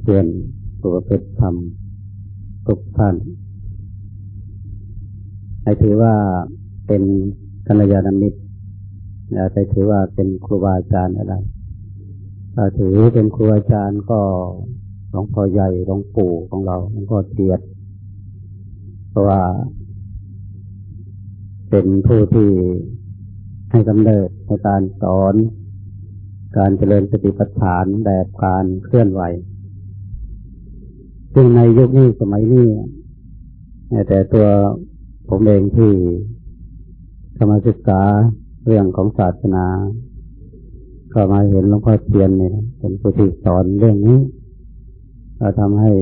เพื่อนผู้ประพฤติธรรมทุกท่าน ให้ถือว่าเป็นกัลยาณมิตรอย่าไปถือว่าเป็นครูบาอาจารย์อะไรถ้าถือเป็นครูอาจารย์ก็หลวงพ่อใหญ่หลวงปู่ของเราหลวงพ่อเทียด เพราะว่า เป็นผู้ที่ให้กำเนิดในการสอน การเจริญสติปัฏฐานแบบการเคลื่อนไหว ซึ่งในยุคนี้สมัยนี้แต่ตัวผมเองที่เข้ามาศึกษาเรื่องของศาสนา ก็มาเห็นหลวงพ่อเทียนเนี่ยเป็นผู้ที่สอนเรื่องนี้เราทำให้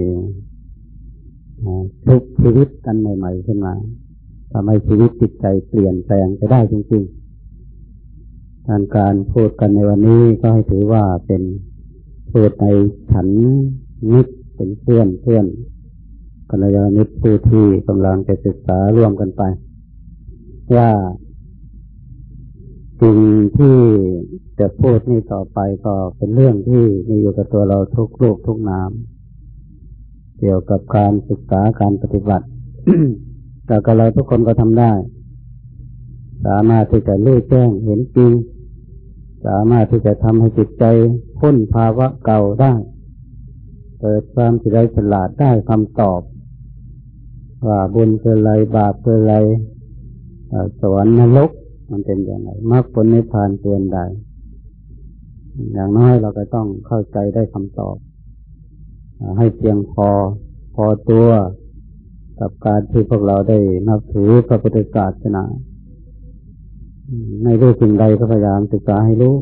ทุกชีวิตกันใหม่ๆขึ้นมาทำให้ชีวิตจิตใจเปลี่ยนแปลงไปได้จริงๆการการพูดกันในวันนี้ก็ให้ถือว่าเป็นพูดในฉันนิด เป็นเพื่อนเพื่อนกัลยาณมิตรผู้ที่กำลังจะศึกษาร่วมกันไป ว่าสิ่งที่จะพูดนี่ต่อไปก็เป็นเรื่องที่มีอยู่กับตัวเราทุกรูปทุกนามเกี่ยวกับการศึกษาการปฏิบัติแต่ก็เราทุกคนก็ทำได้ สามารถที่จะรู้แจ้งเห็นจริง สามารถที่จะทำให้จิตใจพ้นภาวะเก่าได้ เปิดความฉลาดฉลาดได้คำตอบ ว่าบุญคืออะไรบาปคืออะไรสวรรค์นรกมันเป็นอย่างไรมรรคผลนิพพานเป็นใดอย่างน้อยเราก็ต้องเข้าใจได้คำตอบ ให้เพียงพอพอตัวกับการที่พวกเราได้นับถือพระพุทธศาสนาในรู้สิ่งใดก็พยายามศึกษาให้รู้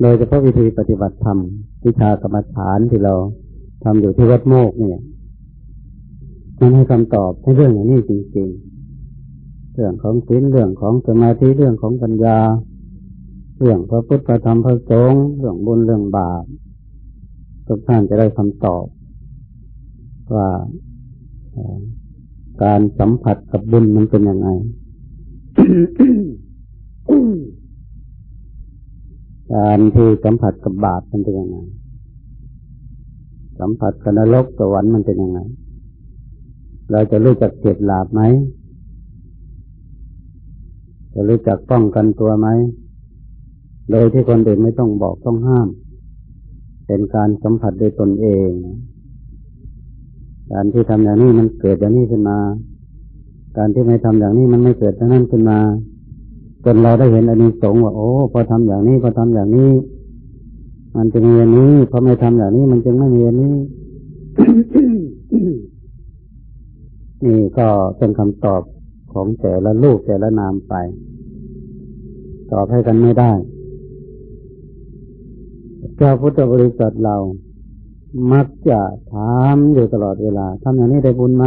โดยเฉพาะวิธีปฏิบัติธรรม วิชากรรมฐานที่เรา ทำอยู่ที่วัดโมกเนี่ยมันให้คำตอบในเรื่องอย่างนี้จริงๆ เรื่องของศีลเรื่องของสมาธิเรื่องของปัญญา เรื่องพระพุทธธรรมพระสงฆ์เรื่องบุญเรื่องบาปทุกท่านจะได้คำตอบ ว่าการสัมผัสกับบุญมันเป็นยังไงการที่สัมผัสกับบาปมันเป็นยังไง สัมผัสกับนรกสวรรค์มันเป็นยังไง เราจะรู้จักเก็บลาบไหม จะรู้จักป้องกันตัวไหม โดยที่คนอื่นไม่ต้องบอกต้องห้าม เป็นการสัมผัสโดยตนเอง การที่ทำอย่างนี้มันเกิดอย่างนี้ขึ้นมา การที่ไม่ทำอย่างนี้มันไม่เกิดอย่างนั้นขึ้นมา จนเราได้เห็นอันนี้สงว่าโอ้พอทำอย่างนี้พอทำอย่างนี้ มันจะมีอันนี้พอไม่ทำอย่างนี้ มันจึงไม่มีอันนี้ นี่ก็เป็นคำตอบของแต่ละลูกแต่ละนามไป ตอบให้กันไม่ได้เจ้าพุทธบริษัทเรา มักจะถามอยู่ตลอดเวลาทำอย่างนี้ได้บุญไหม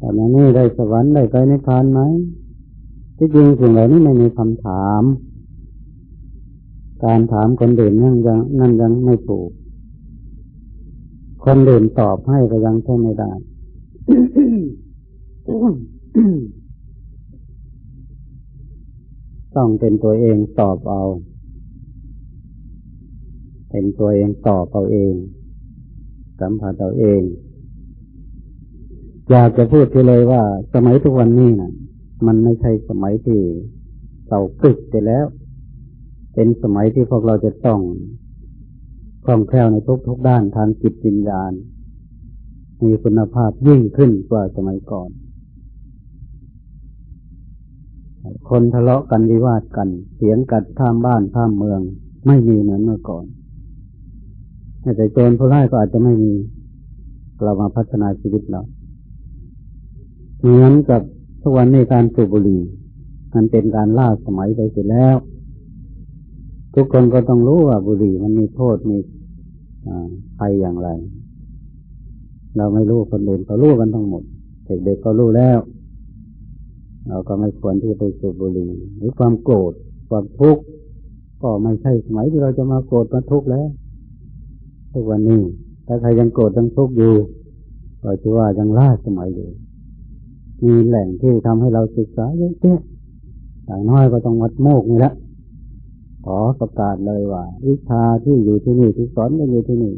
ทำอย่างนี้ได้สวรรค์ได้ไปในพานไหมที่จริงสิ่งเหล่านี้ไม่มีคำถาม การถามคนเด่นนั่นยังนั่นยังไม่ถูก คนเด่นตอบให้ก็ยังใช่ไม่ได้ ต้องเป็นตัวเองตอบเอา เป็นตัวเองตอบเอาเอง สัมผัสเอาเอง อยากจะพูดทีเลยว่า สมัยทุกวันนี้นะมันไม่ใช่สมัยที่เก่ากึกไปแล้ว เป็นสมัยที่พวกเราจะต้องคล่องแคล่วในทุกทุกด้านทางจิตวิญญาณ มีคุณภาพยิ่งขึ้นกว่าสมัยก่อน คนทะเลาะกันวิวาทกันเสียงกัดข้ามบ้านข้ามเมือง ไม่มีเหมือนเมื่อก่อนแต่โจรผู้ร้ายก็อาจจะไม่มีเรามาพัฒนาชีวิตเราเหมือนกับทุกวันนี้การสูบบุหรี่มันเป็นการล่าสมัยไปเสร็จแล้ว ทุกคนก็ต้องรู้ว่าบุหรี่มันมีโทษมีภัยอย่างไร เราไม่รู้คนอื่นก็รู้กันทั้งหมด เด็กๆก็รู้แล้ว เราก็ไม่ควรที่จะไปสูบบุหรี่หรือความโกรธความทุกข์ก็ไม่ใช่สมัยที่เราจะมาโกรธมาทุกข์แล้วทุกวันนี้ถ้าใครยังโกรธยังทุกข์อยู่ก็ถือว่ายังล่าสมัยอยู่มีแหล่งที่ทำให้เราศึกษาเยอะแยะอย่างน้อยก็ต้องวัดโมกนี่แหละ ขอประกาศเลยว่า วิชาที่อยู่ที่นี่ที่สอนก็อยู่ที่นี่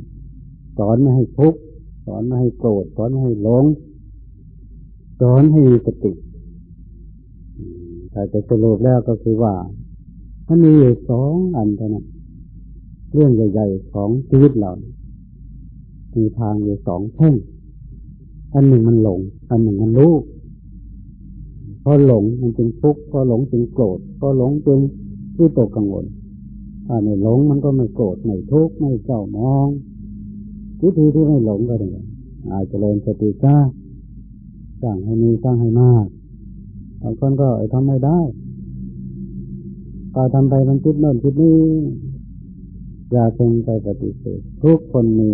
สอนไม่ให้ทุกข์สอนไม่ให้โกรธสอนไม่ให้หลง สอนให้มีสติแต่จะสรุปแล้วก็คือว่ามันมีอยู่สองอันเท่านั้นเรื่องใหญ่ๆของชีวิตเรามีทางอยู่สองแท่งอันหนึ่งมันหลง อันหนึ่งมันรู้พอหลงมันจึงทุกข์พอหลงจึงโกรธพอหลงจึง ที่ตกกังวลถ้าไม่หลงมันก็ไม่โกรธไม่ทุกข์ไม่เจ้ามอง วิธีที่ไม่หลงก็ได้อาจจะเริญสติจ้าสร้างให้มีสร้างให้มากบางคนก็ทำไม่ได้ก็ทำไปมันคิดโน่นคิดนี้อย่าเพ่งไปปฏิเสธทุกคนมี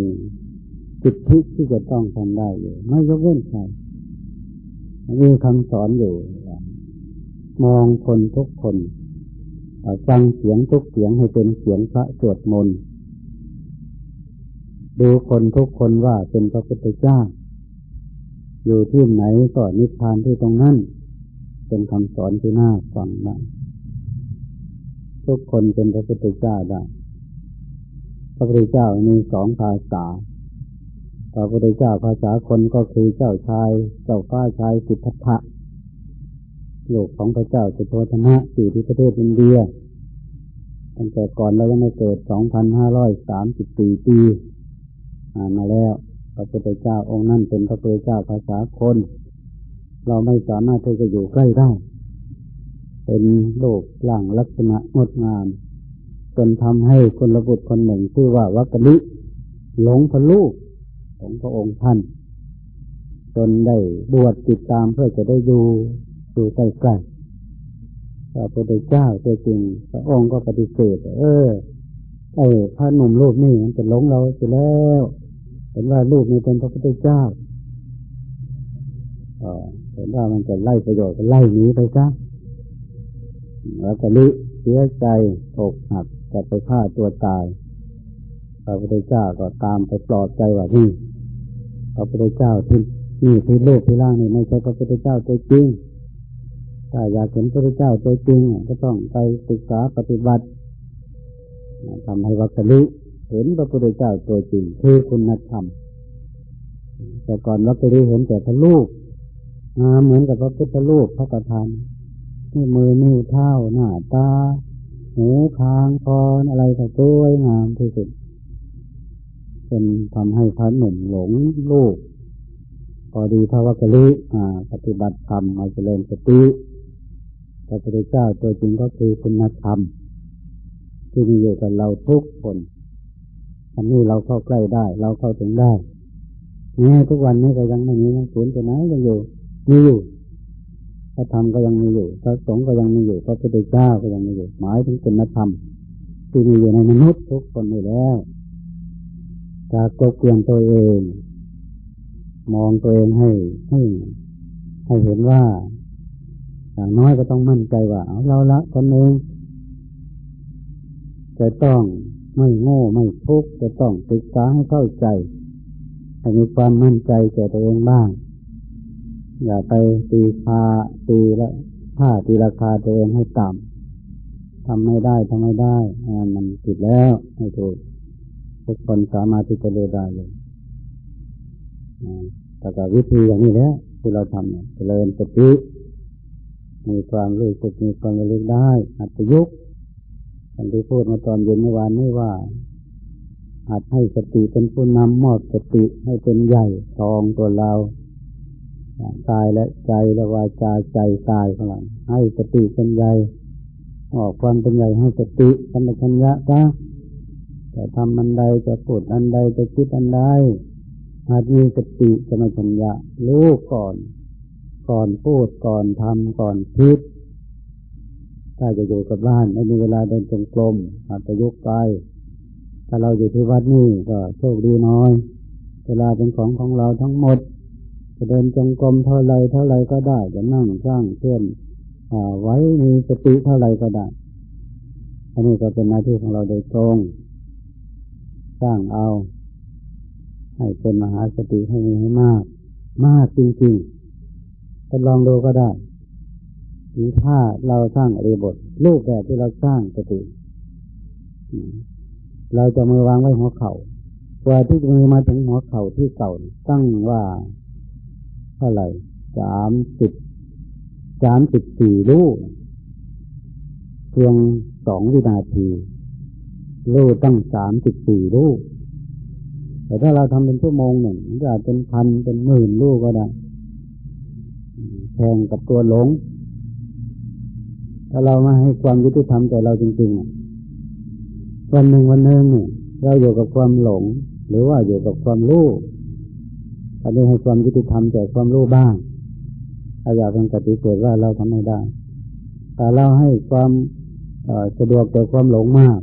จิตทิที่จะต้องทำได้อยู่ไม่ยกเว้นใครมีคำสอนอยู่ มองคนทุกคน ฟังเสียงทุกเสียงให้เป็นเสียงพระสวดมนต์ดูคนทุกคนว่าเป็นพระพุทธเจ้า อยู่ที่ไหนก็นิพพานที่ตรงนั้น เป็นคำสอนที่น่าฟังนะทุกคนเป็นพระพุทธเจ้าได้ พระพุทธเจ้ามีสองภาษา พระพุทธเจ้าภาษาคนก็คือเจ้าชาย เจ้าฟ้าชายสิทธัตถะ โลกของพระเจ้าสุโธธนะอยู่ที่ประเทศอินเดีย ตั้งแต่ก่อนเรายังไม่เกิด 2,534 ปีมาแล้ว พระพุทธเจ้าองค์นั้นเป็นพระพุทธเจ้าภาษาคน เราไม่สามารถที่จะอยู่ใกล้ได้ เป็นโลกล่างลักษณะงดงาม จนทำให้คนระบุตรคนหนึ่งชื่อว่าวัคลิหลงพระลูกของพระองค์ท่าน จนได้บวชติดตามเพื่อจะได้อยู่ อยู่ใกล้ๆพระพุทธเจ้าตัวจริง พระองค์ก็ปฏิเสธ เออ ไอ้พระหนุ่มรูปนี่มันจะหลงเราไปแล้วเห็นว่ารูปนี้เป็นพระพุทธเจ้าเห็นว่ามันจะไล่ประโยชน์ก็ไล่หนีไปซะแล้วก็ลิเสียใจอกหักจะไปฆ่าตัวตาย พระพุทธเจ้าก็ตามไปปลอบใจว่านี่พระพุทธเจ้าที่นี่ที่โลกที่ล่างนี่ไม่ใช่พระพุทธเจ้าตัวจริง ถ้าอยากเห็นพระเจ้าตัวจริงก็ต้องไปศึกษาปฏิบัติทำให้วัคลิเห็นพระพุทธเจ้าตัวจริงคือคุณธรรม แต่ก่อนวัคลิเห็นแต่พระลูกเหมือนกับพระพุทธรูปพระประธานนี่มือนิ้วเท้าหน้าตา หูคางคออะไรก็สวยงามที่สุดเป็นทำให้พระหนุ่มหลงลูกพอดีพระวัคลิปฏิบัติธรรมมาเจริญสติ ระพุทธเจ้าตัวจริงก็คือคุณธรรม ที่มีอยู่กับเราทุกคนอันนี้เราเข้าใกล้ได้ เราเข้าถึงได้นี่ทุกวันนี้ก็ยังไม่มีศูนย์ตัวไหนยังอยู่มีอยู่พระธรรมก็ยังมีอยู่พระสงฆ์ก็ยังมีอยู่พระพุทธเจ้าก็ยังมีอยู่ หมายถึงคุณธรรม ที่มีอยู่ในมนุษย์ทุกคนนี่แล้วจะกบเกลียนตัวเอง มองตัวเองให้ให้ให้เห็นว่า อย่างน้อยก็ต้องมั่นใจว่าเอาเราละคนเองจะต้องไม่โง่ไม่ทุกข์จะต้องศึกษาให้เข้าใจให้มีความมั่นใจแก่ตัวเองบ้าง อย่าไปตีคาตีละค่าตีราคาตัวเองให้ต่ำทำไม่ได้ทำไม่ได้มันผิดแล้วให้ถูกทุกคนสามารถที่จะเรียได้เลยแต่ก็วิธีอย่างนี้แหละที่เราทำเนี่ยเจริญสติ มีความรู้สึกมีความระลึกได้อัตยุกท่านที่พูดมาตอนเย็นเมื่อวานนี้ว่าอาจให้สติเป็นผู้นำมอบสติให้เป็นใหญ่ทองตัวเราตายและใจและวาจาใจตายของเราให้สติเป็นใหญ่ออกความเป็นใหญ่ให้สติสัมปชัญญะจ้าจะทำอันใดจะพูดอันใดจะคิดอันใดหากมีสติสัมปชัญญะรู้ก่อน ก่อนพูดก่อนทำก่อนคิด ถ้าจะอยู่กับบ้านไม่มีเวลาเดินจงกรมอาจจะยุกไป ถ้าเราอยู่ที่วัดนี่ก็โชคดีน้อย เวลาเป็นของของเราทั้งหมด จะเดินจงกรมเท่าไรเท่าไรก็ได้จะนั่งสร้างเพื่อนไว้มีสติเท่าไรก็ได้ อันนี้ก็เป็นหน้าที่ของเราโดยตรง สร้างเอา ให้เป็นมหาสติให้มีให้มาก มากจริงๆ ทดลองดูก็ได้หรือถ้าเราสร้างอริบทรูปแบบที่เราสร้างสติเราจะมือวางไว้หัวเขา่ากว่าที่มือมาถึงหัวเข่าที่เก่าตั้งว่า เท่าไหร่สามสิบสามสิบสี่ลูกเพียงสองวินาที ลูกตั้งสามสิบสี่ลูกแต่ถ้าเราทำเป็นชั่วโมงหนึ่งมันจะอาจเป็นพันเป็นหมื่นลูกก็ได้ แข่งกับตัวหลง ถ้าเรามาให้ความยุติธรรมแต่เราจริงๆ วันหนึ่งวันหนึ่งเนี่ยเราอยู่กับความหลง หรือว่าอยู่กับความรู้อันนี้ให้ความยุติธรรมแก่ความรู้บ้างถ้าอยากเป็นปฏิเสธว่าเราทำไม่ได้ แต่เราให้ความสะดวกแก่ความหลงมาก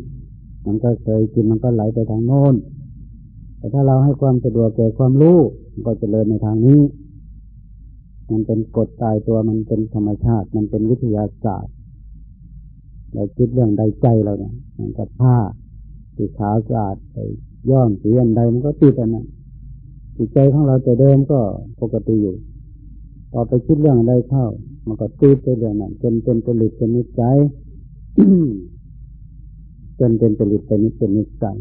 มันก็เคยกินมันก็ไหลไปทางโน้น แต่ถ้าเราให้ความสะดวกแก่ความรู้ มันก็จเจริญในทางนี้ มันเป็นกฎตายตัวมันเป็นธรรมชาติ มันเป็นวิทยาศาสตร์ เราคิดเรื่องใดใจเราเนี่ยมันกับผ้าสีขาวสะอาดไปย้อมสีอันใดมันก็ติดอันนั้นจิตใจของเราแต่เดิมก็ปกติอยู่พอไปคิดเรื่องอะไรเข้า มันก็ติดไปเรื่องนั้นจนเป็นผลิตเป็นนิสัยจนเป็นผลิตเป็นนิเป็นนิสัย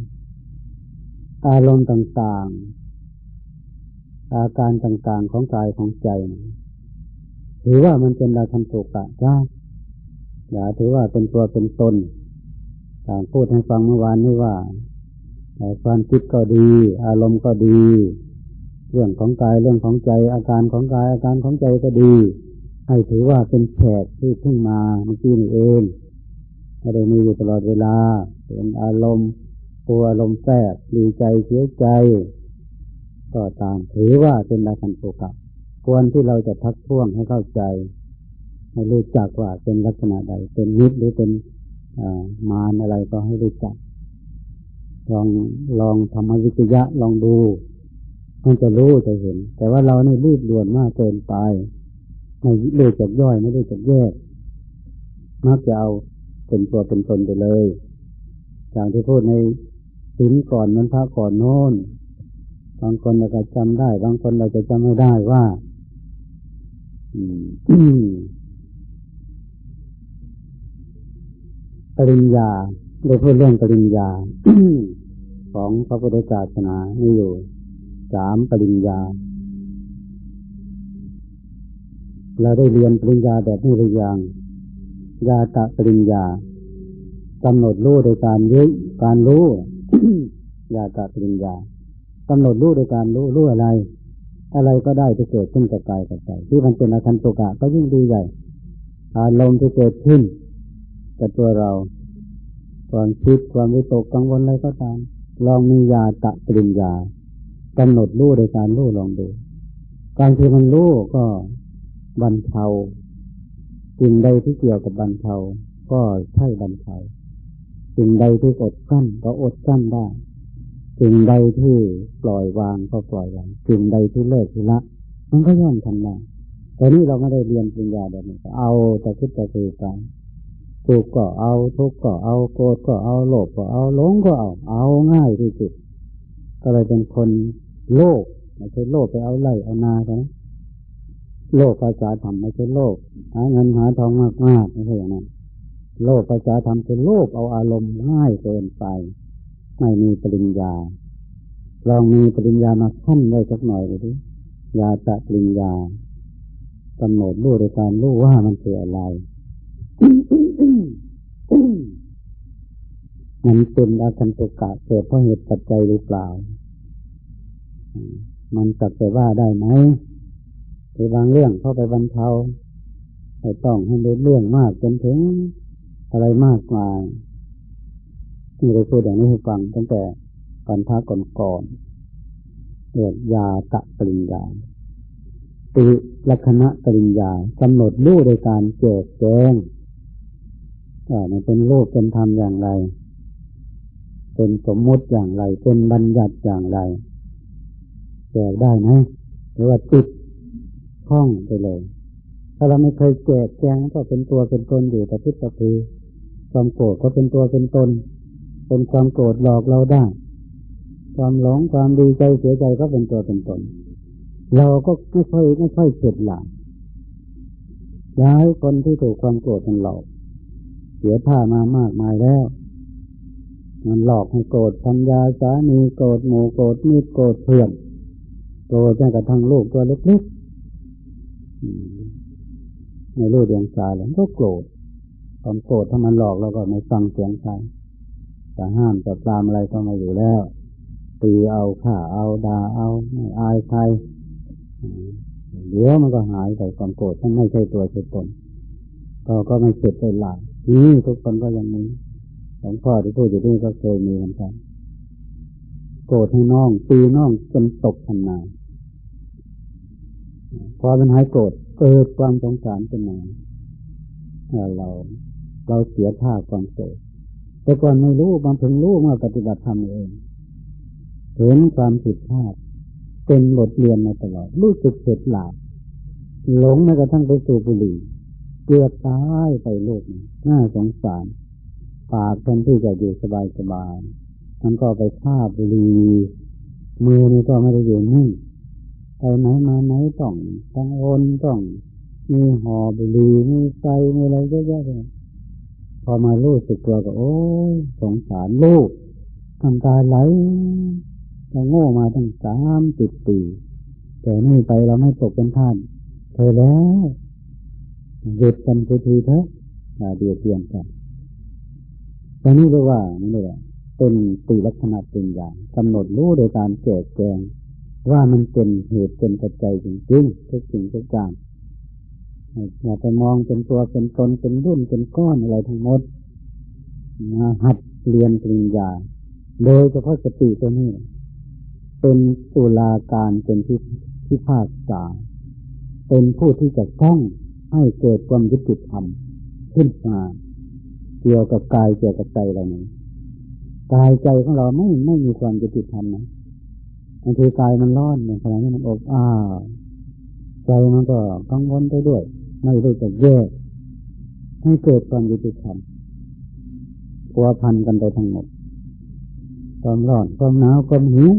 อารมณ์ต่างๆ อาการต่างๆของกายของใจ ถือว่ามันเป็นราคันโตกะได้อย่าถือว่าเป็นตัวเป็นตนต่างพูดให้ฟังเมื่อวานนี้ว่าความคิดก็ดี อารมณ์ก็ดี เรื่องของกายเรื่องของใจ อาการของกายอาการของใจก็ดี ให้ถือว่าเป็นแขกที่เพิ่งมาเมื่อกี้นี่เองไม่ได้มีอยู่ตลอดเวลา เป็นอารมณ์กลัวอารมณ์แทรกดีใจเสียใจ ก็ตามถือว่าเป็นลาคันโตกะ ควรที่เราจะทักท้วงให้เข้าใจ ให้รู้จักว่าเป็นลักษณะใด เป็นนิดหรือเป็นมารอะไรก็ให้รู้จัก ลองลองทำวิจยะลองดูมันจะรู้จะเห็น แต่ว่าเรานี่รีบด่วนมากเกินไป ไม่รู้จักย่อยไม่รู้จักแยก มักจะเอาเป็นตัวเป็นตนไปเลยอย่างที่พูดในสินก่อนนั้นพระก่อนโน้นบางคนเราจะจำได้ บางคนเราจะจำไม่ได้ว่า ปริญญาได้พูดเรื่องปริญญา ของพระพุทธศาสนามีอยู่สามปริญญา เราได้เรียนปริญญาแบบนี้หรือยังยาตะปริญญากำหนดรู้โดยการยึดการรู้ยาตะปริญญากำหนดรู้โดยการรู้รู้อะไร อะไรก็ได้ที่เกิดขึ้นกับกายกับใจที่มันเป็นอาการตุกะก็ยิ่งดีใหญ่ อารมณ์ที่เกิดขึ้นกับตัวเราความคิดความวิตกกังวลอะไรก็ตาม ลองมียาตะปริญญากำหนดรู้โดยการรู้ลองดูการที่มันรู้ก็บรรเทาสิ่งใดที่เกี่ยวกับบรรเทา ก็ใช่บรรเทาสิ่งใดที่อดกั้นก็อดกั้นได้ สิ่งใดที่ปล่อยวางก็ปล่อยวางสิ่งใดที่เลิกละ มันก็ย่อมทำได้แต่นี่เราไม่ได้เรียนปัญญาแบบนี้เอาแต่คิดแต่คือไปถูกก็เอาทุกก็เอาโกรธก็เอาโลภก็เอาหลงก็เอา เอาง่ายที่สุดก็เลยเป็นคนโลภไม่ใช่โลภไปเอาไล่เอานาเขาโลภภาษาธรรมไม่ใช่โลภหาเงินหาทองมากมากไม่ใช่อย่างนั้นโลภภาษาธรรมเป็นโลภเอาอารมณ์ง่ายเกินไป ไม่มีปริญญา ลองมีปริญญามาขั้นได้สักหน่อยเลยดิยาตะปริญญากำหนดรู้โดยการรู้ว่ามันคืออะไร มันเป็นอาคันตุกะเกิดเพราะเหตุปัจจัยหรือเปล่า มันจับแต่ว่าได้ไหมไปบางเรื่องเข้าไปบรรเทาไม่ต้องให้เรื่องมากจนถึงอะไรมากมาย ที่ได้พูดอย่างนี้ให้ฟังตั้งแต่ก่อนพระก่อนๆเรียกยาตะปริญญาติลักษณะปริญญากำหนดรู้โดยการเจิดแจ้งว่ามันเป็นโลกเป็นธรรมอย่างไร เป็นสมมติอย่างไร เป็นบัญญัติอย่างไรแจกได้ไหมหรือว่าติดห้องไปเลย ถ้าเราไม่เคยแจกแจงก็เป็นตัวเป็นตนอยู่แต่พิจารณาความโกรธก็เป็นตัวเป็นตน เป็นความโกรธหลอกเราได้ ความหลงความดีใจเสียใจก็เป็นตัวเป็นตน เราก็ไม่ค่อยไม่ค่อยเฉดหลังย้ายคนที่ถูกความโกรธมันหลอก เสียท่ามามากมายแล้ว มันหลอกให้โกรธพัญญาสามีโกรธหมูโกรธมิตรโกรธเพื่อนโกรธแม้กระทั่งลูกตัวเล็กๆในลูกเดียงสาแล้วก็โกรธความโกรธถ้ามันหลอกเราก็ไม่ฟังเสียงใคร จะห้ามจะปรามอะไรก็ไม่อยู่แล้ว ตีเอาข่าเอาด่าเอาไม่อายใครเดี๋ยวมันก็หายแต่ความโกรธทั้งไม่ใช่ตัวใช่ตนก็ก็ไม่เจ็บไปหลายนี่ทุกคนก็ยังมีหลวงพ่อที่พูดอยู่ที่ก็เคยมีเหมือนกันโกรธให้น้อง ตีน้องจนตกทันนาพอมันหายโกรธเกิดความสงสารขึ้นมาเราเราเสียท่าความโกรธ แต่ก่อนไม่รู้บางเพิ่งรู้เมื่อปฏิบัติธรรมเองเห็นความผิดพลาดเป็นบทเรียนมาตลอด รู้สึกเสียหลาบหลงแม้กระทั่งไปสู่บุหรี่เกือบตายไปโลกนี้น่าสงสารปากแทนที่จะอยู่สบายสบายมันก็ไปฆ่าบุหรี่มือนี่ก็ไม่ได้อยู่นิ่งไปไหนมาไหนต้องต้องโอนต้องมีหอบุหรี่มีไฟมีอะไรเยอะแยะเลย อมาลูกสึกตัวก็โอ้สงสารลูกทำตาไหลเราโง่มาตั้งสามสิบปี แต่นี่ไปเราไม่ตกเป็นท่าน เธอแล้วหยุดกันทีเถอะอย่าเบียดเบียนกันตอนนี้เรียกว่านี่เลยเป็นตีลักษณะเป็นอย่างกำหนดรู้โดยการแจกแจงว่ามันเป็นเหตุเป็นปัจจัยจริงๆทุกสิ่งทุกอย่าง อย่าไปมองเป็นตัวเป็นตนเป็นรุ่นเป็นก้อนอะไรทั้งหมดมาหัดเรียนปริญญา โดยเฉพาะสติตัวนี้ เป็นตุลาการเป็นที่พิพากษาเป็นผู้ที่จะต้องให้เกิดความยุติธรรมขึ้นมาเกี่ยวกับกายเกี่ยวกับใจเรานี้กายใจของเราไม่ไม่มีความยุติธรรมนะบางทีกายมันร้อนเนี่ยขณะนี้มันอบอ้าวใจมันก็กังวลไปด้วย ไม่รู้จะแยกให้เกิดความยุติธรรมพัวพันกันไปทั้งหมด ความร้อนความหนาวความหิว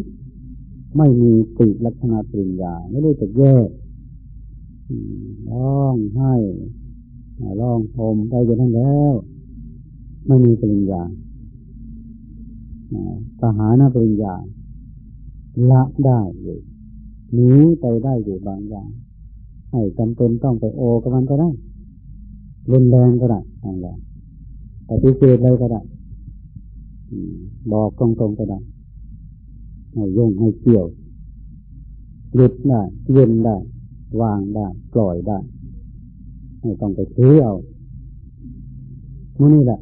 ไม่มีติลักษณะปริญญา ไม่รู้จะแยกร้องไห้ร้องโมไปจนทั้งแล้ว ไม่มีปริญญาทหารปริญญาละได้เลยหนีไปได้อยู่บางอย่าง ให้จำเป็นต้องไปโอกับมันก็ได้รุนแรงก็ได้อะไรแต่พิเศษเลยก็ได้บอกตรงๆก็ได้ให้ย่งให้เกี่ยวหลุดได้เย็นได้ วางได้ปล่อยได้ไม่ต้องไปเที่ยวนี่แหละ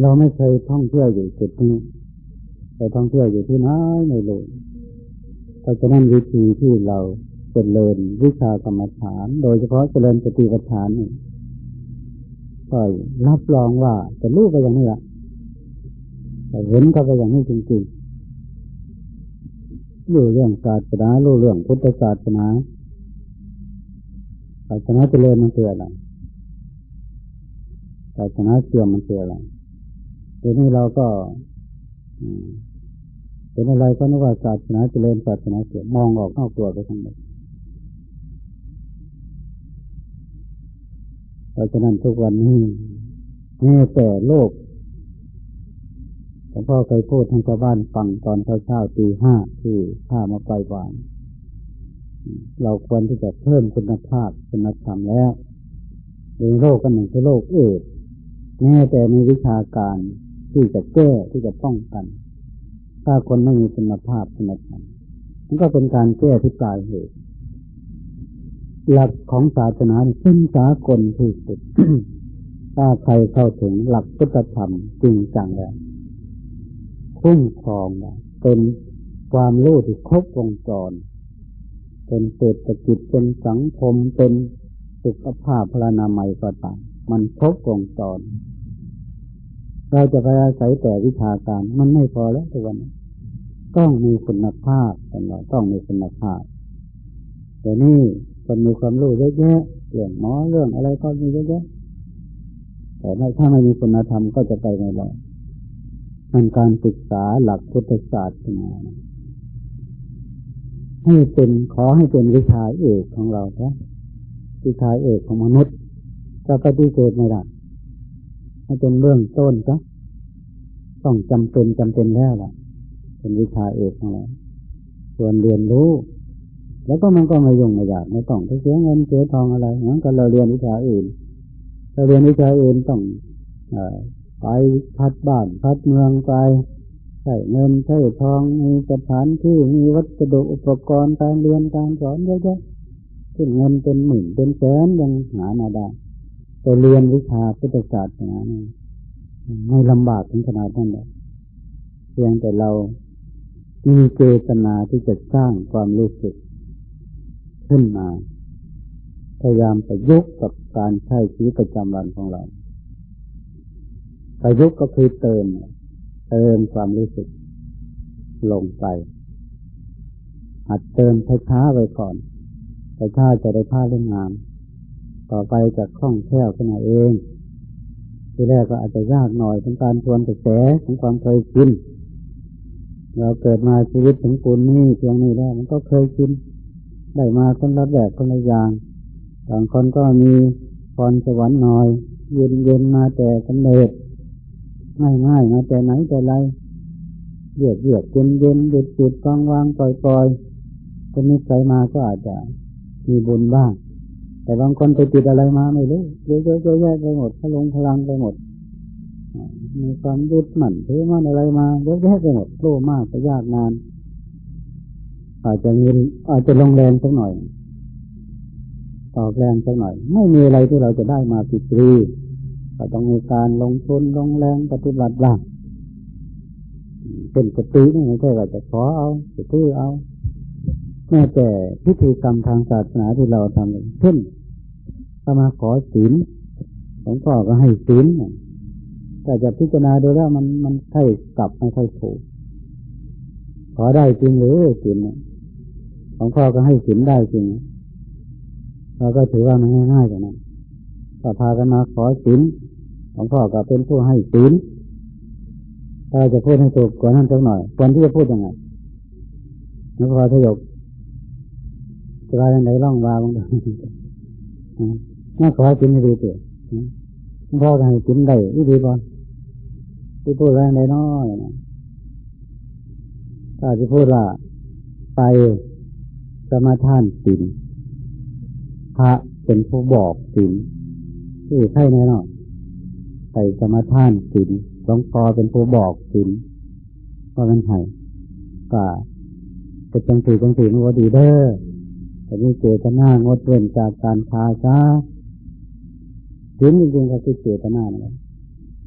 เราไม่เคยท่องเที่ยวอยู่จุดนี้ไปท่องเที่ยวอยู่ที่ไหนไม่รู้เพราะฉะนั้นวิธีที่เรา เจริญวิชากรรมฐาน โดยเฉพาะเจริญสติปัฏฐานนี่ก็รับรองว่าจะรู้ไปอย่างนี้ละแต่เห็นก็ไปอย่างนี้จริงๆรู้เรื่องศาสนารู้เรื่องพุทธศาสนาศาสนาเจริญมันเตืออะไรศาสนาเสื่อมมันเตืออะไรทีนี้เราก็เป็นอะไรก็นึกว่าศาสนาเจริญศาสนาเสื่อมมองออกนอกตัวไปทั้งหมด ราะฉะนั้นทุกวันนี้แม้แต่โลกหลวงพ่อเคยพูดให้ชาวบ้านฟังตอนเช้าๆตีห้าที่ข้ามาไปวาน เราควรที่จะเพิ่มคุณภาพคุณธรรมแล้วในโรคกันหนึ่งคือโรคเอดแม้แต่ในวิชาการที่จะแก้ที่จะป้องกัน ถ้าคนไม่มีคุณภาพคุณธรรมมันก็เป็นการแก้ที่ปลายเหตุ หลักของศาสนาเป็นสากลที่สุด ถ้าใครเข้าถึงหลักพุทธธรรมจริงจังแล้วคุ้มครองเป็นความรู้ที่ครบวงจร เป็นเศรษฐกิจเป็นสังคมเป็นสุขภาพพลานามัยก็ตามมันครบวงจร เราจะไปอาศัยแต่วิชาการมันไม่พอแล้วทุกวันต้องมีคุณภาพกันเราต้องมีคุณภาพแต่นี่ คนมีความรู้เยอะแยะเรื่องหมอเรื่องอะไรก็มีเยอะแยะแต่ถ้าไม่มีคุณธรรมก็จะไปไม่รอดมันการศึกษาหลักพุทธศาสนาให้เป็นขอให้เป็นวิชาเอกของเราครับวิชาเอกของมนุษย์จะปฏิเสธไม่ได้ให้เป็นเบื้องต้นก็ต้องจำเป็นจำเป็นแล้วล่ะ เป็นวิชาเอกของเราควรเรียนรู้ แล้วก็มันก็ไม่ยุ่งไม่ยากไม่ต้องเสียเงินเสียทองอะไรเหมือนกับเราเรียนวิชาอื่นเราเรียนวิชาอื่นต้องอไปพัดบ้านพัดเมืองไปใช้เงินใช้ทองมีสถานที่มีวัสดุอุปกรณ์การเรียนการสอนเยอะแยะขึ้นเงินเป็นหมื่นเป็นแสนยังหามาได้แต่เรียนวิชาพุทธศาสนาไม่ลำบากถึงขนาดนั้นเลยเพียงแต่เรามีเจตนาที่จะสร้างความรู้สึก ขึ้นมา พยายามประยุกต์กับการใช้ชีวิตประจำวันของเรา ประยุกต์ก็คือเติม เติมความรู้สึกลงไปหัดเติมช้าๆไว้ก่อนช้าจะได้ผ้าเล่นงาน ต่อไปจะคล่องแคล่วขึ้นมาเอง ที่แรกก็อาจจะยากหน่อยเป็นการทวนกระแสของความเคยชินเราเกิดมาชีวิตถึงปูนนี้เพียงนี้แล้วมันก็เคยชิน ได้มาคนละแบบคนละอย่างบางคนก็มีพรสวรรค์หน่อย เย็นเย็นมาแต่กำเนิดง่ายง่ายมาแต่ไหนแต่ไรเยือกเยือกเย็นเย็นหยุดหยุดวางวางปล่อยปล่อยคนนี้ใจมาก็อาจจะมีบุญบ้าง แต่บางคนไปติดอะไรมาไม่รู้เยอะๆแยะไปหมดพลงพลังไปหมดมีความยึดมั่นถือมั่นอะไรมาเยอะแยะไปหมดโลมากจะยากนาน อาจจะมีอาจจะลงแรงสักหน่อย ตอบแรงสักหน่อย ไม่มีอะไรที่เราจะได้มาฟรีก็ต้องมีการลงทุนลงแรงปฏิบัติบ้างเป็นสติไม่ใช่ว่าจะขอเอาจะทื่อเอา แม้แต่พิธีกรรมทางศาสนาที่เราทำเช่นถ้ามาขอศีลหลวงพ่อก็ให้ศีลแต่จะพิจารณาดูแล้วมันมันใช่กลับไม่ค่ถูกขอได้จริงหรือศีลห ลวงพ่อก็ให้ศีลได้จริงเราก็ถือว่ามันง่ายๆกว่านั้นก็พากันมาขอศีลหลวงพ่อก็เป็นผู้ให้ศีลถ้าจะพูดให้ถูกกว่านั้นสักหน่อยควรที่จะพูดยังไงหลวงพ่อทยกจะว่าอย่างไรร่องว่าบ้างน่าขอศีลให้ดีเถอะหลวงพ่อก็ให้ศีลได้ดีก่อนที่พูดว่าอย่างไรน้อยถ้าจะพูดว่าไป สมาทานศีลพระเป็นผู้บอกศีลที่ใช่แน่นอนใส่สมาทานศีลหลวงพ่อเป็นผู้บอกศีลเพราะมันไห้ก็เป็นจังสีจังสีมันว่าดีเด้อแต่นี่เจตนางดเว้นจากการพาซาศีลจริงๆก็คือเจตนาเลย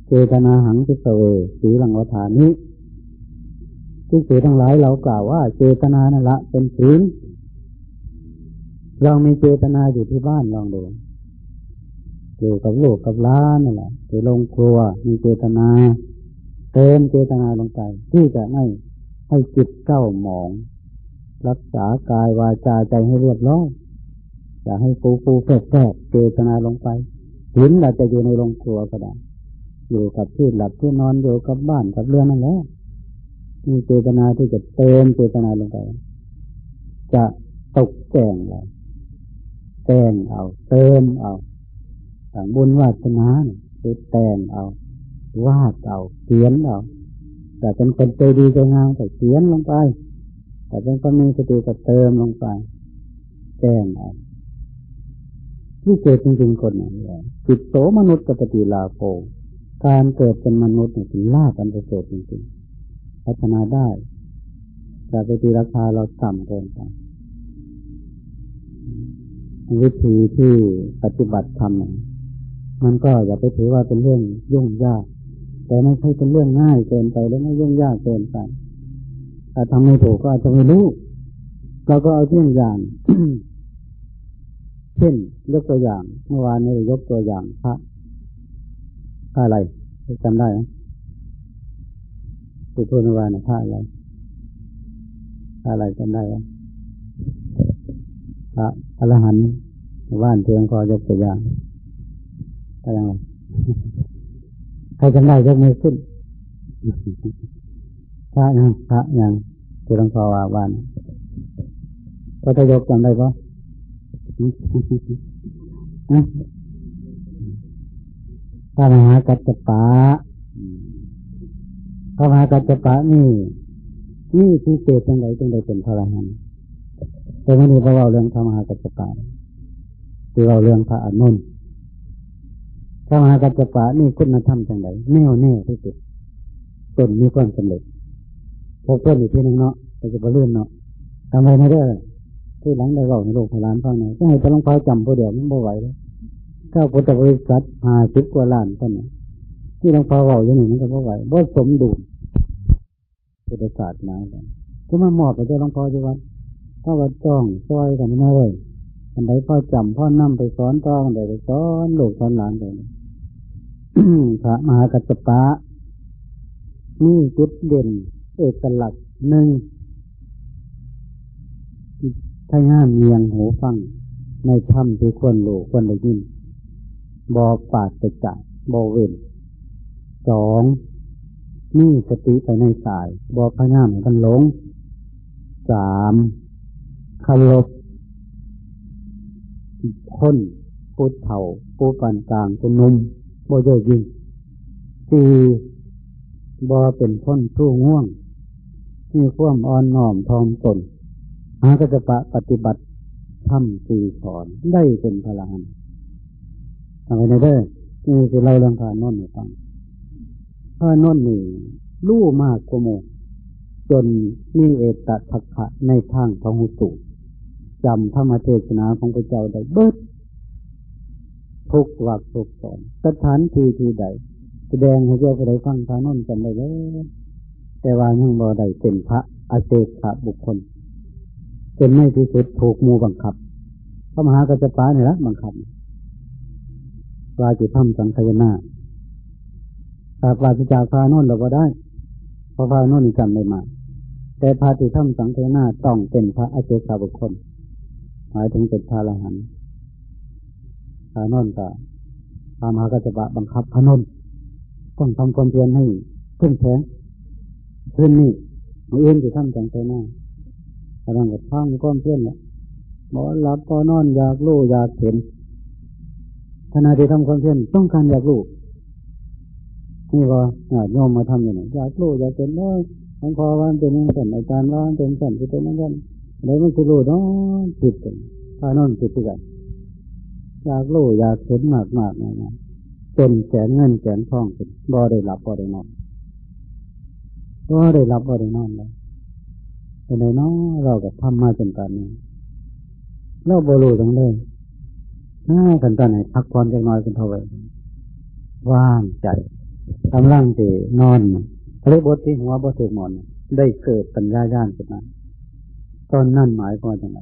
เจตนาหังพิสเวสีหลังวัฏานี้ที่สีทั้งหลายเรากล่าวว่า เจตนานั่นละเป็นศีล เรามีเจตนาอยู่ที่บ้านลองดูอยู่กับลูกกับล้านนี่แหละไปลงครัว มีเจตนาเติมเจตนาลงไปที่จะไม่ให้จิตเก้าหมอง รักษากายวาจาใจให้เรียบร้อยอย่าให้ฟูฟูแฝดแฝดเจตนาลงไปหินเราจะอยู่ในโรงครัวก็ได้อยู่กับที่หลับที่นอนอยู่กับบ้านกับเรือนนั่นแหละมีเจตนาที่จะเติมเจตนาลงไป จะตกแต่งเรา แต่งเอา เติมเอาบุญวาสนาคือแต่งเอา วาดเอาเขียนเอาแต่เป็นคนใจดีใจงามแต่เขียนลงไป แต่เป็นคนมีสติก็เติมลงไปแต่งเอาที่เกิดจริงๆคนนี้จิตโตมนุษย์กับปฏิลาโภการเกิดเป็นมนุษย์เนี่ยถึงลาบอันประเสริฐจริงๆ พัฒนาได้ แต่ปฏิราคาเราต่ำเกินไป วิธีที่ปฏิบัติทำมันก็อย่าไปถือว่าเป็นเรื่องยุ่งยาก แต่ไม่ใช่เป็นเรื่องง่ายเกินไปและไม่ยุ่งยากเกินไปถ้าทำไม่ถูกก็อาจจะไม่รู้เราก็เอาเช่นอย่าง เช่นยกตัวอย่าง เมื่อวานนี้ยกตัวอย่างพระพระอะไรจำได้ไหมผู้พูดเมื่อวานพระอะไรพระอะไรจำได้ไหม พระอรหันต์ว่านเพียงพอยกตัวอย่างอะไรยังใครจำได้ยกมือขึ้นพระยังพระยังคือหลวงพ่อว่าว่านก็จะยกจำได้ปะพระมหากัจจปะพระมหากัจจปะนี่นี่ที่เศษจังไดจังไดเป็นพระอรหันต์ แต่ไม่ได้เราเรื่องพระมหากัจจปะคือเราเรื่องพระอนุนพระมหากัจจปะนี่คุณธรรมจังไดแน่วแน่ที่สุดจนมีความสำเร็จพบเพื่อนอีกทีหนึ่งเนาะแต่จะไปเลื่อนเนาะทำไมไม่ได้ที่หลังได้บอกในโลกพลานฟังเนี่ยก็ให้พระหลวงพ่อจำผู้เดียวมันบ่ไหวแล้วข้าพุทธบริษัทหาสิบกว่าล้านต้นเนี่ยที่หลวงพ่อบอกอย่างนี้มันก็บ่ไหวบ่สมดุลพุทธศาสนากันก็มามอบไปเจ้าหลวงพ่อจีวัด ถ้าว่าจ้องซอยกันไม่เลยอันใดพ่อจำพ่อนั่ไปสอนต้องอันใดไปสอนลูกสอนหลานไปพระมหากัจจปะนี่จุดเด่น เอกลักษณ์หนึ่งถ้างามเมียงหูฟัง ในถ้ำที่ควรรู้ควรได้ยินบอปาดจะจับอเวนสองนี่สติไปในสายบอพยายามกันหลงสาม คารบคนผู้เถ่าผู้ปานกลางผู้นุ่มบ่เยอะยิ่งสี่บอเป็นคนทู่ง่วงมีความอ่อนน้อมทอมตนหากจะปะปฏิบัติทำสี่สอนได้เป็นพลังทำไมในเด้อนี่คือเราเรื่องพานนท์ให้ฟังพานนท์นี่รู้มากกว่าโมจนมีเอตตะทักขะในทางพระหุตุ จำธรรมเทศนาของพระเจ้าได้เบิด ทุกวักทุกสอนสถานที่ที่ใด แสดงให้เจ้าผู้ใดฟังพานนท์จำได้เลยแต่ว่ายังบ่ได้เป็นพระอาเซขบุคคลเป็นไม่ที่สุดถูกมูบังคับพระมหากัจจปาเนี่ยละบังคับวาจิธรรมสังขยนาถ้าวาจิจากพานุนเราก็ได้เพราะพานุนจำได้มาแต่พาจิธรรมสังขยนาต้องเป็นพระอาเจกาบุคคล หมายถึงเป็นพระอรหันต์พานุนก็พระมหากัจจปะบังคับพานุนต้องทำความเพียรให้ขึ้นแข็งขึ้นนี่มืออื่นจะทำสังขยนากำลังกับข้างก้อนเพื่อนแหละหมอหลับพอนอนอยากรู้อยากเห็นขณะที่ทำความเพียรต้องการอยากรู้นี่ว่าโยมมาทำอย่างนี้อยากรู้อยากเห็นได้หลวงพ่อว่าเป็นอย่างนั้นอาจารย์ว่าเป็นสั่นเป็นอย่างนั้น อะไรมันคือรู้เนาะผิดกันถ้านอนผิดกันอยากรู้อยากเห็นมากมากนะเป็นแสนเงินแสนทองเป็นบ่ได้หลับบ่ได้นอนบ่ได้หลับบ่ได้นอนเลยเป็นไงเนาะเราก็ทำมาจนตอนนี้เราบ่รูทั้งเลยน่ากันตอนไหนพักผ่อนจักน้อยกันเท่าไหร่ว่างใจกำลังที่นอนทะเลบทที่หัวบทสวดมอน ได้เกิดปัญญาญาณขึ้นมา ตอนนั่นหมายความอย่างไร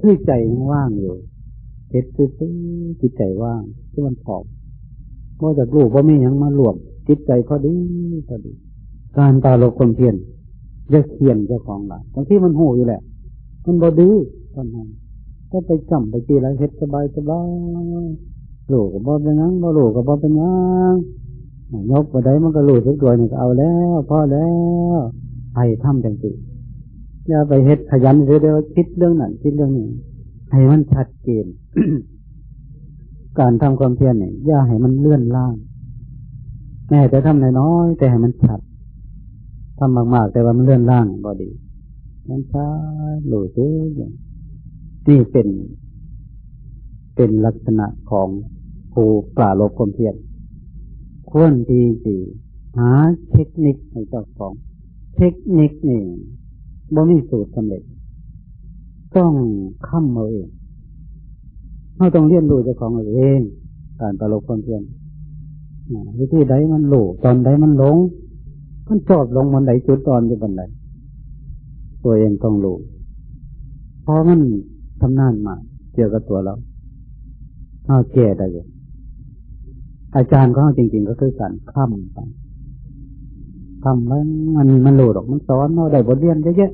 คือใจมันว่างอยู่เจ็ดตื้อจิตใจว่างที่มันผอมว่าจากรูปว่ามีอย่างมาหลวมจิตใจพอดีพอดี การตาลบคนเพียรจะเขียนเจ้าของหลับางที่มันหูอยู่แหละ มันบอดื้อตอนนั้นก็ไปจำไปตีอะไรเฮ็ดสบายสบายหลูกกับบอเป็นยังบอหลูกกับบอเป็นยังยกไปได้มันก็หลูกสักตัวหนึ่งเอาแล้วพ่อแล้วให้ทำจังสิ อย่าไปเฮ็ดขยันเสียเดียวคิดเรื่องนั้นคิดเรื่องนี้ให้มันชัดเจน การทำความเพียรเนี่ยอย่าให้มันเลื่อนล่าง แม่จะทำน้อยแต่ให้มันชัดทำมากๆ แต่ว่ามันเลื่อนล่างบอดีมันช้าหลุดซื้อนี่เป็น เป็นลักษณะของผู้ปราลบความเพียรควรดีจีหาเทคนิคให้เจ้าของ เทคนิคนี่ บ่มีสูตรสำเร็จ ต้องค้ำเอาเองเราต้องเรียนรู้เจ้าของเอง การปราลบความเพียรวิธีใดมันหลูตอนใดมันหลง มันชอบลงมันไหนจุดตอนอยู่บันไดตัวเองต้องรู้เพราะมันทำนานมาเกี่ยวกับตัวเราเอาแก่ได้เลยอาจารย์ของเขาจริง ๆ ก็คือการค้ำไป คำมันมันมันโหลดออกมันสอนเราได้บทเรียนเยอะ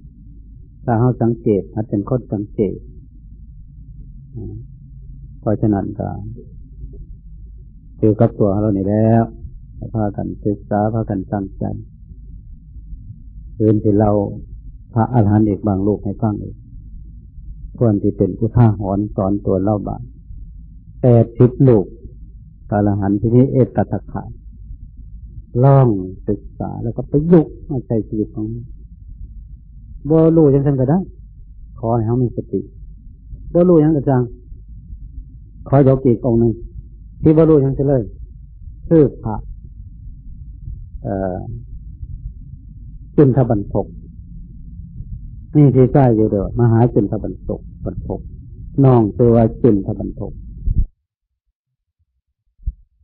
ๆแต่เราสังเกตอาเป็นคนสังเกตเพราะฉะนั้นก็คือกับตัวเรานี่แล้วพากันศึกษาพากันตั้งใจเือนที่เราพระอาหารเอกบางลูกให้ฟังเองควรที่เป็นผู้ท่าหอนสอนตัวเล่าบาแปดสิบลูกกาลหันที่นี้เอตตะขะ ลองศึกษาแล้วก็ประยุกต์มาใช้ชีวิตของบ่รู้ยังซั่นก็ได้ ขอให้เขามีสติบ่รู้ยังกระจังขอยกอีกองหนึ่งที่บ่รู้ยังจะเลยคือพระเอ่อจุนทบันทกนี่ที่ใกล้อยู่เด้อมหาจุนทบันทกบันทกน้องตัวจุนทบันทก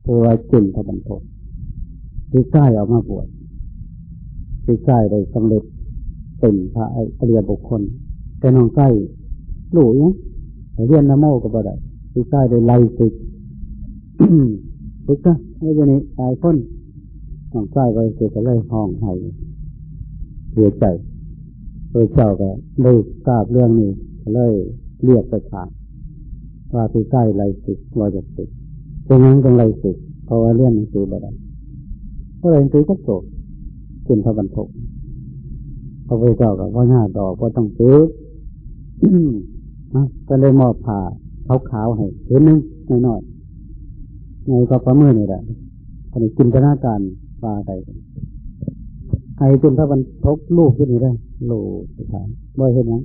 ตัวจุนทบันทก ที่ใกล้ออกมาบวชที่ใกล้ได้สำเร็จเป็นพระอริยบุคคล แต่น้องใกล้รู้ยังเรียนนโมก็บ่ได้ที่ใกล้ได้ไล่ศึกศึกก็ไม่ใช่นี่ตายพ้นน้องใกล้ไปเกิดก็เลยห้องไห้เสียใจโดยเจ้าก็ได้ทราบเรื่องนี้เลยเรียกไปถามว่าที่ใกล้ไล่ศึกว่าจะศึกเป็นยังต้องไล่ศึกเพราะว่าเรียนหนังสือบ่ได้ เพราะเรียนหนังสือก็โตคุณพระบรรทุกพระพุทธเจ้ากับพ่อหน้าดอกก็ต้องซื้อก็เลยมอบผ่าขาวๆให้เห็นนึงหน่อยๆในก็ประเมินนี่แหละคนจินตนาการปลาใดไอ้คุณพระบรรทุกลูกที่นี่ได้ลูกสุดท้ายบ่เห็นนะ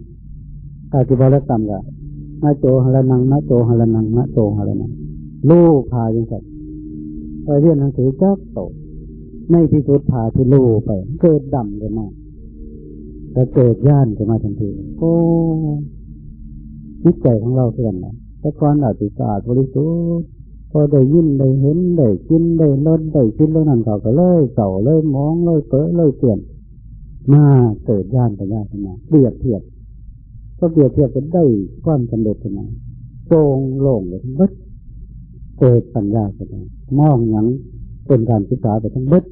กาจิบาลกรรมกับนาโจหละนังนาโจหละนังนาโจหละนังลูกพายังไงไปเรียนหนังสือจักโต ในที่สุดพาที่ลูไป เกิดดำเลยมากแต่เกิดย่านขึ้นมาทันทีโอ้จิตใจของเราเพื่อนนะแต่ก่อนอาจจะสะอาดบริสุทธิ์พอได้ยินได้เห็นได้กินได้รสได้คิดแล้วนั่นเขาก็เลยเก่าเลยมองเลยเปิดเลยเปลี่ยนมาเกิดย่านไปย่านขึ้นมาเปรียบเทียบก็เปรียบเทียบกันได้ความสำเร็จขึ้นมาโจงโล่งเลยทั้งบิดเกิดปัญญาขึ้นมามองหยังเป็นการศึกษาไปทั้งบิด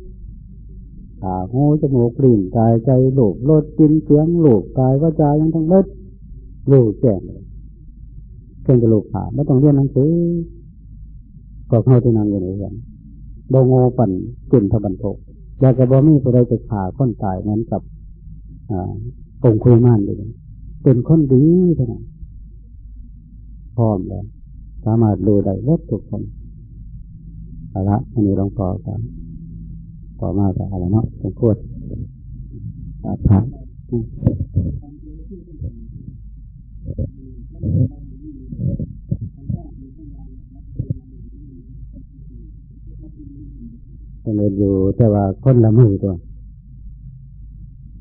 ตาหูจมูกกลิ่นกายใจลูกรสกินเสียงลูกกายว่าจายังทั้งเบิดลูกแจ้งเลยเพ่งกระลูกขาไม่ต้องเรียนหนังสือก็เข้าที่นั่งอยู่ในกันโบโงปั่นกลิ่นทบันโทอยากจะบอมีผู้ใดจะขาคนตายเหมือนกับองค์คุยม่านเลยเป็นคนดีเท่านั้นพร้อมแล้วสามารถดูได้ลดทุกคนเอาละอันนี้ลองต่อกัน ต่อมาก็อะไรเนาะสมควรสาธุเป็นอยู่แต่ว่าคนละมือตัว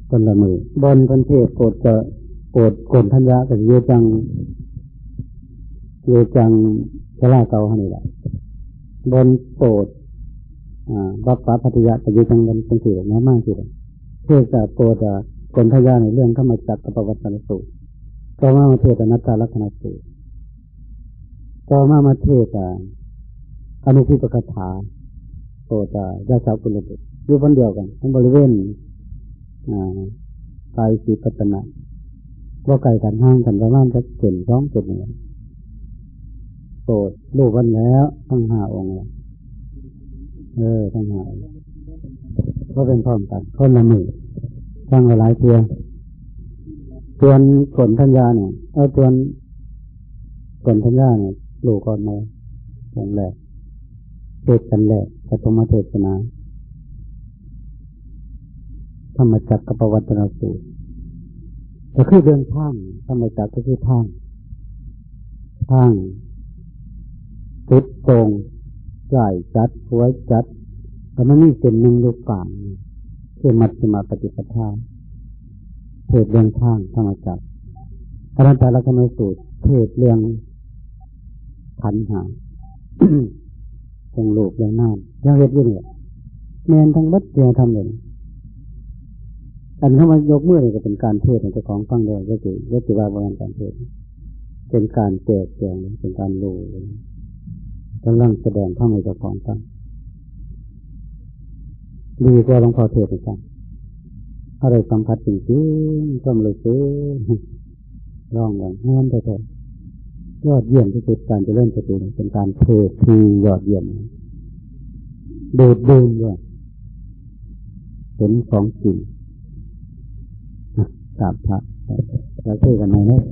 คนละมือบนพันเทศโกดจะโกดโกนทัญญากับโยจังโยจังชลาเกาหันี่แหละบนโกด บัพปะพัทยากับโยจังบนเป็นสี่นะมากที่เลยเทศจะโกดกนทัญญาในเรื่องธรรมาจักกับประวัติศาสตร์สูตรต่อมามาเทศนัตตาลักษณะสูตรต่อมามาเทศอนุพิปกถาโตตายาสาวกุลบุตรอยู่บนเดียวกันทั้งบริเวณกายสีปัตนะว่าไก่กันห้างกันประมาณจะเจ็ดสองเจ็ดเนี่ยโตดลูกวันแล้วทั้งห้าองค์ เออทั้งห้าก็เป็นพร้อมกันคนละมือทั้งหลายเทียส่วนกลทัญญาเนี่ยเอาส่วนกลทัญญาเนี่ยหลูกก่อนมาองแรกเทศกันแรกปฐมเทศนาธรรมจักรกับปวัตนสูตรก็คือเรื่องทางธรรมจักรก็คือทางทางจุดตรง ใหญ่จัดหัวจัดแต่มันมีเส้นหนึ่งลูกกลางคือมัชฌิมาปฏิปทาเทศเรื่องทางธรรมจักรอรันตาลกรรมสูตรเทศเรื่องขันหาคงลูกอย่างน้ำยังเรียบยิ่งเนี่ยเมนทั้งบัดเดียวทำเลยอันเข้ามายกมือเนี่ยก็เป็นการเทศในเจ้าของฟังเลยก็คือก็คือว่าบริการเทศ เป็นการแจกแจงเป็นการรู้ กำลังแสดงข้างในเจ้าของฟังดีกว่าหลวงพ่อเทศนะครับอะไรสัมผัสจริงๆความรู้สึกร้องแบบแห้งแท้ยอดเยี่ยมที่สุดการจะเล่นสติเป็นการเททียอดเยี่ยมดูดดื่มด้วยเห็นของจริงกราบพระแล้วเทกันไหมเนี่ย